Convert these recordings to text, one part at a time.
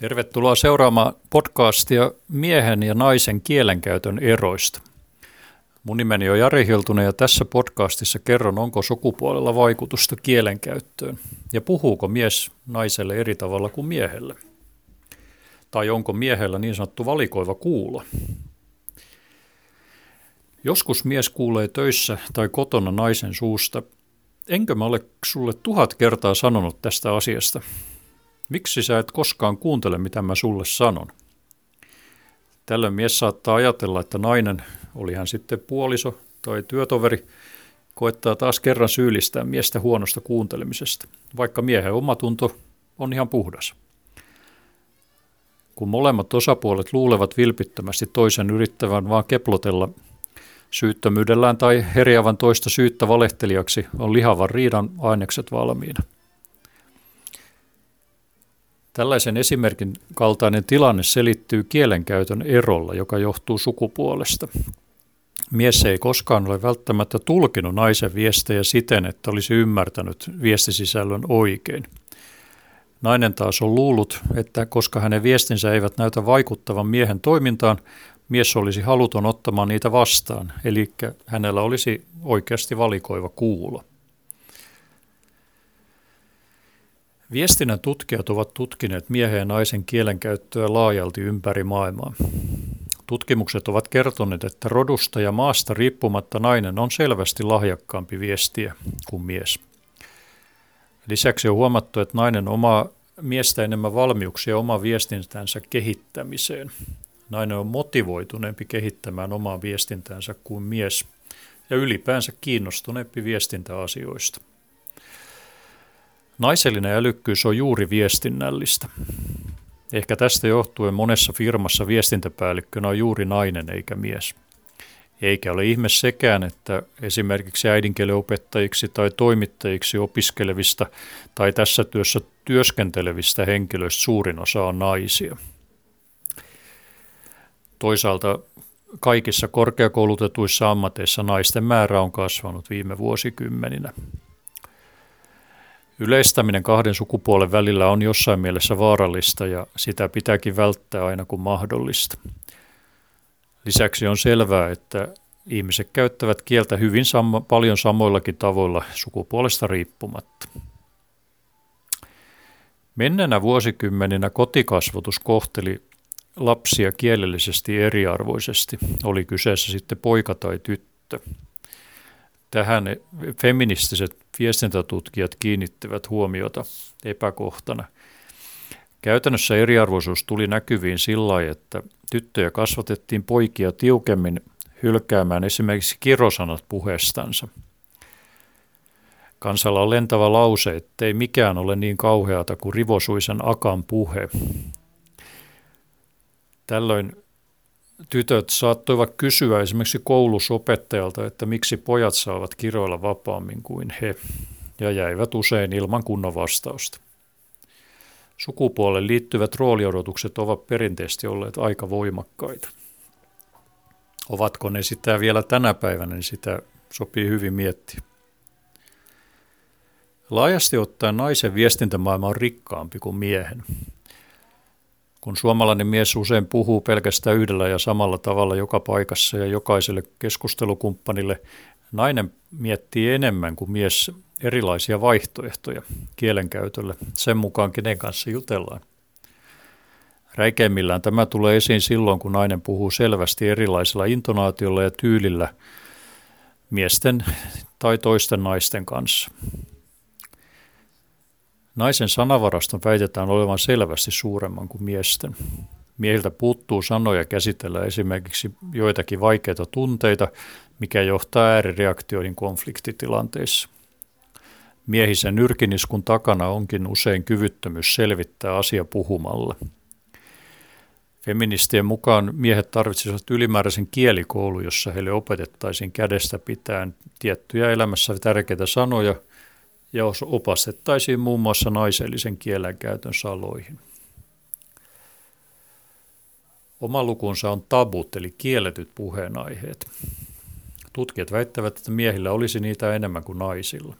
Tervetuloa seuraamaan podcastia miehen ja naisen kielenkäytön eroista. Mun nimeni on Jari Hiltunen ja tässä podcastissa kerron, onko sukupuolella vaikutusta kielenkäyttöön ja puhuuko mies naiselle eri tavalla kuin miehelle. Tai onko miehellä niin sanottu valikoiva kuulo. Joskus mies kuulee töissä tai kotona naisen suusta, enkö mä ole sulle tuhat kertaa sanonut tästä asiasta, Miksi sä et koskaan kuuntele, mitä mä sulle sanon? Tällöin mies saattaa ajatella, että nainen, oli hän sitten puoliso tai työtoveri, koettaa taas kerran syyllistää miestä huonosta kuuntelemisesta, vaikka miehen omatunto on ihan puhdas. Kun molemmat osapuolet luulevat vilpittömästi toisen yrittävän vaan keplotella syyttömyydellään tai herjävän toista syyttä valehtelijaksi, on lihavan riidan ainekset valmiina. Tällaisen esimerkin kaltainen tilanne selittyy kielenkäytön erolla, joka johtuu sukupuolesta. Mies ei koskaan ole välttämättä tulkinut naisen viestejä siten, että olisi ymmärtänyt viestisisällön oikein. Nainen taas on luullut, että koska hänen viestinsä eivät näytä vaikuttavan miehen toimintaan, mies olisi haluton ottamaan niitä vastaan, eli hänellä olisi oikeasti valikoiva kuulo. Viestinnän tutkijat ovat tutkineet miehen ja naisen kielenkäyttöä laajalti ympäri maailmaa. Tutkimukset ovat kertoneet, että rodusta ja maasta riippumatta nainen on selvästi lahjakkaampi viestiä kuin mies. Lisäksi on huomattu, että nainen omaa miestä enemmän valmiuksia oma viestintänsä kehittämiseen. Nainen on motivoituneempi kehittämään omaa viestintänsä kuin mies ja ylipäänsä kiinnostuneempi viestintäasioista. Naisellinen älykkyys on juuri viestinnällistä. Ehkä tästä johtuen monessa firmassa viestintäpäällikkönä on juuri nainen eikä mies. Eikä ole ihme sekään, että esimerkiksi äidinkieliopettajiksi tai toimittajiksi opiskelevista tai tässä työssä työskentelevistä henkilöistä suurin osa on naisia. Toisaalta kaikissa korkeakoulutetuissa ammateissa naisten määrä on kasvanut viime vuosikymmeninä. Yleistäminen kahden sukupuolen välillä on jossain mielessä vaarallista ja sitä pitääkin välttää aina kun mahdollista. Lisäksi on selvää, että ihmiset käyttävät kieltä hyvin sama, paljon samoillakin tavoilla sukupuolesta riippumatta. Menneenä vuosikymmeninä kotikasvatus kohteli lapsia kielellisesti eriarvoisesti, oli kyseessä sitten poika tai tyttö. Tähän feministiset viestintätutkijat kiinnittivät huomiota epäkohtana. Käytännössä eriarvoisuus tuli näkyviin sillä että tyttöjä kasvatettiin poikia tiukemmin hylkäämään esimerkiksi kirosanat puheestansa. Kansalla on lentävä lause, ettei mikään ole niin kauheata kuin rivosuisen akan puhe. Tällöin tytöt saattoivat kysyä esimerkiksi koulusopettajalta, että miksi pojat saavat kiroilla vapaammin kuin he, ja jäivät usein ilman kunnon vastausta. Sukupuoleen liittyvät rooliodotukset ovat perinteisesti olleet aika voimakkaita. Ovatko ne sitä vielä tänä päivänä, niin sitä sopii hyvin miettiä. Laajasti ottaen naisen viestintämaailma on rikkaampi kuin miehen. Kun suomalainen mies usein puhuu pelkästään yhdellä ja samalla tavalla joka paikassa ja jokaiselle keskustelukumppanille, nainen miettii enemmän kuin mies erilaisia vaihtoehtoja kielenkäytölle sen mukaan, kenen kanssa jutellaan. Räikeimmillään tämä tulee esiin silloin, kun nainen puhuu selvästi erilaisella intonaatiolla ja tyylillä miesten tai toisten naisten kanssa. Naisen sanavaraston väitetään olevan selvästi suuremman kuin miesten. Miehiltä puuttuu sanoja käsitellä esimerkiksi joitakin vaikeita tunteita, mikä johtaa äärireaktioihin konfliktitilanteissa. Miehisen nyrkiniskun takana onkin usein kyvyttömyys selvittää asia puhumalla. Feministien mukaan miehet tarvitsisivat ylimääräisen kielikoulu, jossa heille opetettaisiin kädestä pitäen tiettyjä elämässä tärkeitä sanoja – ja opastettaisiin muun muassa naisellisen kielenkäytön saloihin. Oma lukunsa on tabut eli kielletyt puheenaiheet. Tutkijat väittävät, että miehillä olisi niitä enemmän kuin naisilla.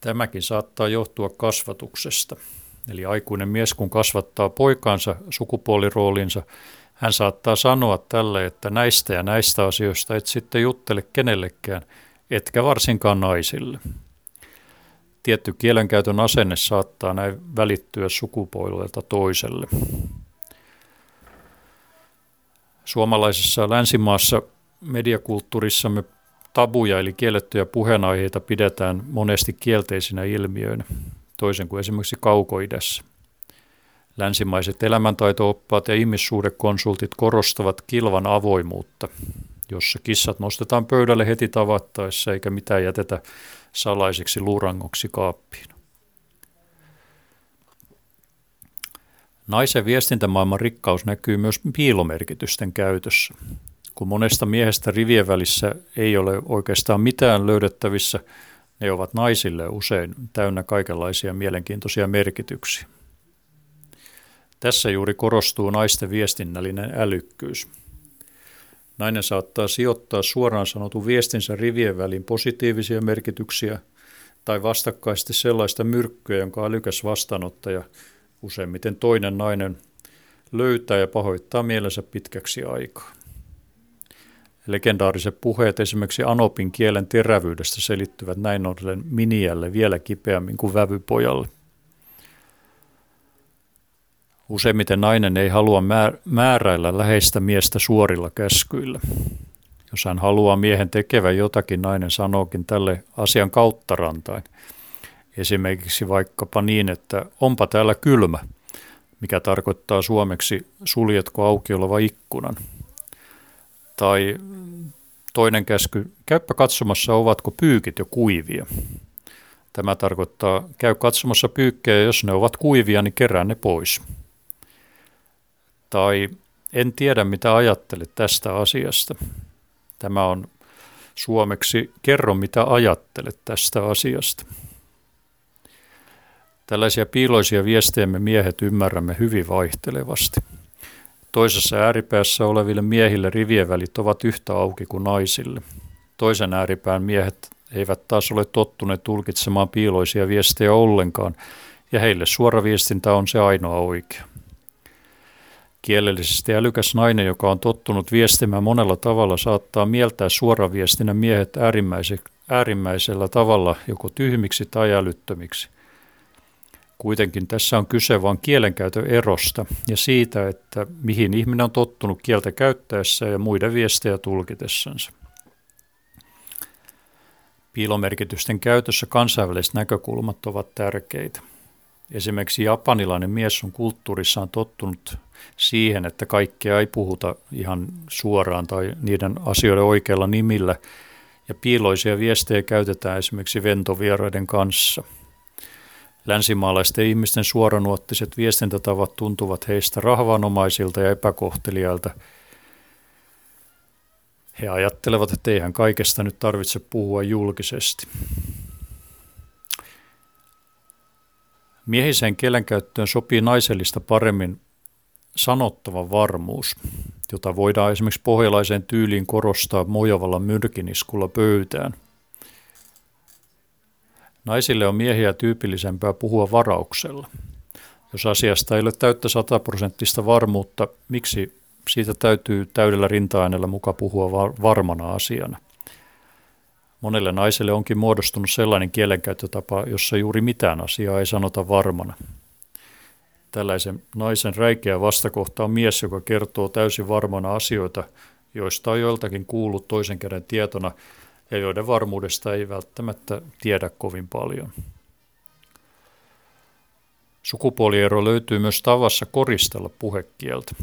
Tämäkin saattaa johtua kasvatuksesta. Eli aikuinen mies, kun kasvattaa poikaansa sukupuoliroolinsa, hän saattaa sanoa tälle, että näistä ja näistä asioista et sitten juttele kenellekään, etkä varsinkaan naisille. Tietty kielenkäytön asenne saattaa näin välittyä sukupuolelta toiselle. Suomalaisessa länsimaassa mediakulttuurissamme tabuja eli kiellettyjä puheenaiheita pidetään monesti kielteisinä ilmiöinä, toisin kuin esimerkiksi kaukoidässä. Länsimaiset elämäntaito-oppaat ja ihmissuhdekonsultit korostavat kilvan avoimuutta, jossa kissat nostetaan pöydälle heti tavattaessa eikä mitään jätetä salaisiksi luurangoksi kaappiin. Naisen viestintämaailman rikkaus näkyy myös piilomerkitysten käytössä. Kun monesta miehestä rivien välissä ei ole oikeastaan mitään löydettävissä, ne ovat naisille usein täynnä kaikenlaisia mielenkiintoisia merkityksiä. Tässä juuri korostuu naisten viestinnällinen älykkyys. Nainen saattaa sijoittaa suoraan sanotun viestinsä rivien väliin positiivisia merkityksiä tai vastakkaisesti sellaista myrkkyä, jonka älykäs vastaanottaja, useimmiten toinen nainen, löytää ja pahoittaa mielensä pitkäksi aikaa. Legendaariset puheet esimerkiksi Anopin kielen terävyydestä selittyvät näin ollen Miniälle vielä kipeämmin kuin vävypojalle. Useimmiten nainen ei halua määräillä läheistä miestä suorilla käskyillä. Jos hän haluaa miehen tekevän jotakin, nainen sanookin tälle asian kautta rantain. Esimerkiksi vaikkapa niin, että onpa täällä kylmä, mikä tarkoittaa suomeksi suljetko auki oleva ikkunan. Tai toinen käsky, käyppä katsomassa, ovatko pyykit jo kuivia. Tämä tarkoittaa, käy katsomassa pyykkejä, jos ne ovat kuivia, niin kerää ne pois tai en tiedä mitä ajattelet tästä asiasta. Tämä on suomeksi kerro mitä ajattelet tästä asiasta. Tällaisia piiloisia viestejä me miehet ymmärrämme hyvin vaihtelevasti. Toisessa ääripäässä oleville miehille rivien välit ovat yhtä auki kuin naisille. Toisen ääripään miehet eivät taas ole tottuneet tulkitsemaan piiloisia viestejä ollenkaan, ja heille suora viestintä on se ainoa oikea. Kielellisesti älykäs nainen, joka on tottunut viestimään monella tavalla, saattaa mieltää suoraviestinnän miehet äärimmäisellä tavalla joko tyhmiksi tai älyttömiksi. Kuitenkin tässä on kyse vain kielenkäytön erosta ja siitä, että mihin ihminen on tottunut kieltä käyttäessä ja muiden viestejä tulkitessansa. Piilomerkitysten käytössä kansainväliset näkökulmat ovat tärkeitä. Esimerkiksi japanilainen mies on kulttuurissaan tottunut siihen, että kaikkea ei puhuta ihan suoraan tai niiden asioiden oikeilla nimillä, ja piiloisia viestejä käytetään esimerkiksi ventovieraiden kanssa. Länsimaalaisten ihmisten suoranuottiset viestintätavat tuntuvat heistä rahvanomaisilta ja epäkohteliailta. He ajattelevat, että eihän kaikesta nyt tarvitse puhua julkisesti. Miehiseen kielenkäyttöön sopii naisellista paremmin sanottava varmuus, jota voidaan esimerkiksi pohjalaiseen tyyliin korostaa mojavalla myrkiniskulla pöytään. Naisille on miehiä tyypillisempää puhua varauksella. Jos asiasta ei ole täyttä sataprosenttista varmuutta, miksi siitä täytyy täydellä rinta-aineella muka puhua varmana asiana? Monelle naiselle onkin muodostunut sellainen kielenkäyttötapa, jossa juuri mitään asiaa ei sanota varmana. Tällaisen naisen räikeä vastakohta on mies, joka kertoo täysin varmana asioita, joista on joiltakin kuullut toisen käden tietona ja joiden varmuudesta ei välttämättä tiedä kovin paljon. Sukupuoliero löytyy myös tavassa koristella puhekieltä.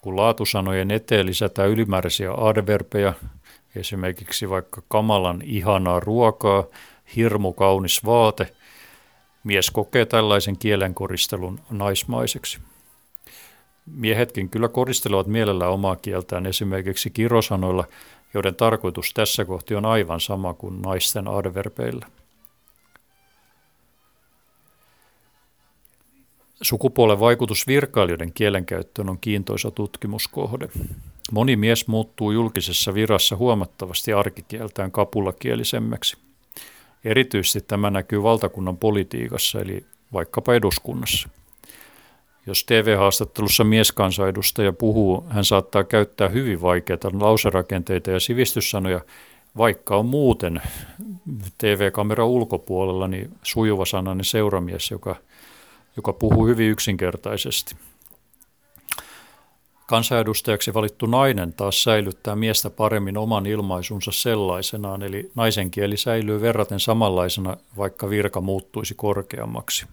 Kun laatusanojen eteen lisätään ylimääräisiä adverbeja, esimerkiksi vaikka kamalan ihanaa ruokaa, hirmu kaunis vaate, mies kokee tällaisen kielenkoristelun naismaiseksi. Miehetkin kyllä koristelevat mielellä omaa kieltään esimerkiksi kirosanoilla, joiden tarkoitus tässä kohti on aivan sama kuin naisten adverbeillä. Sukupuolen vaikutus virkailijoiden kielenkäyttöön on kiintoisa tutkimuskohde. Moni mies muuttuu julkisessa virassa huomattavasti arkikieltään kapulakielisemmäksi. Erityisesti tämä näkyy valtakunnan politiikassa, eli vaikkapa eduskunnassa. Jos TV-haastattelussa mieskansanedustaja puhuu, hän saattaa käyttää hyvin vaikeita lauserakenteita ja sivistyssanoja, vaikka on muuten TV-kamera ulkopuolella niin sujuva sanainen seuramies, joka, joka puhuu hyvin yksinkertaisesti. Kansanedustajaksi valittu nainen taas säilyttää miestä paremmin oman ilmaisunsa sellaisenaan, eli naisen kieli säilyy verraten samanlaisena, vaikka virka muuttuisi korkeammaksi.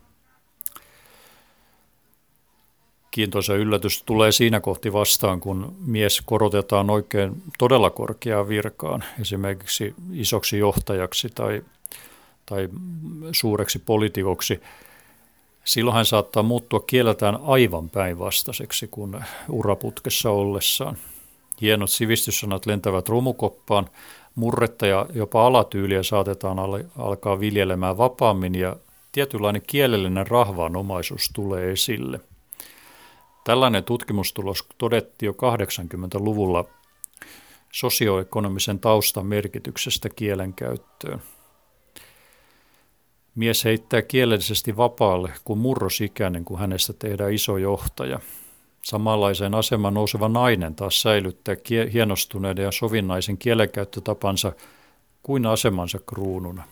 Kiintoisa yllätys tulee siinä kohti vastaan, kun mies korotetaan oikein todella korkeaan virkaan, esimerkiksi isoksi johtajaksi tai, tai suureksi politikoksi – Silloin hän saattaa muuttua kieleltään aivan päinvastaiseksi kuin uraputkessa ollessaan. Hienot sivistyssanat lentävät rumukoppaan, murretta ja jopa alatyyliä saatetaan alkaa viljelemään vapaammin ja tietynlainen kielellinen rahvaanomaisuus tulee esille. Tällainen tutkimustulos todettiin jo 80-luvulla sosioekonomisen taustan merkityksestä kielenkäyttöön. Mies heittää kielellisesti vapaalle kuin murrosikäinen, kun hänestä tehdään iso johtaja. Samanlaiseen asemaan nouseva nainen taas säilyttää kie- hienostuneiden ja sovinnaisen kielenkäyttötapansa kuin asemansa kruununa.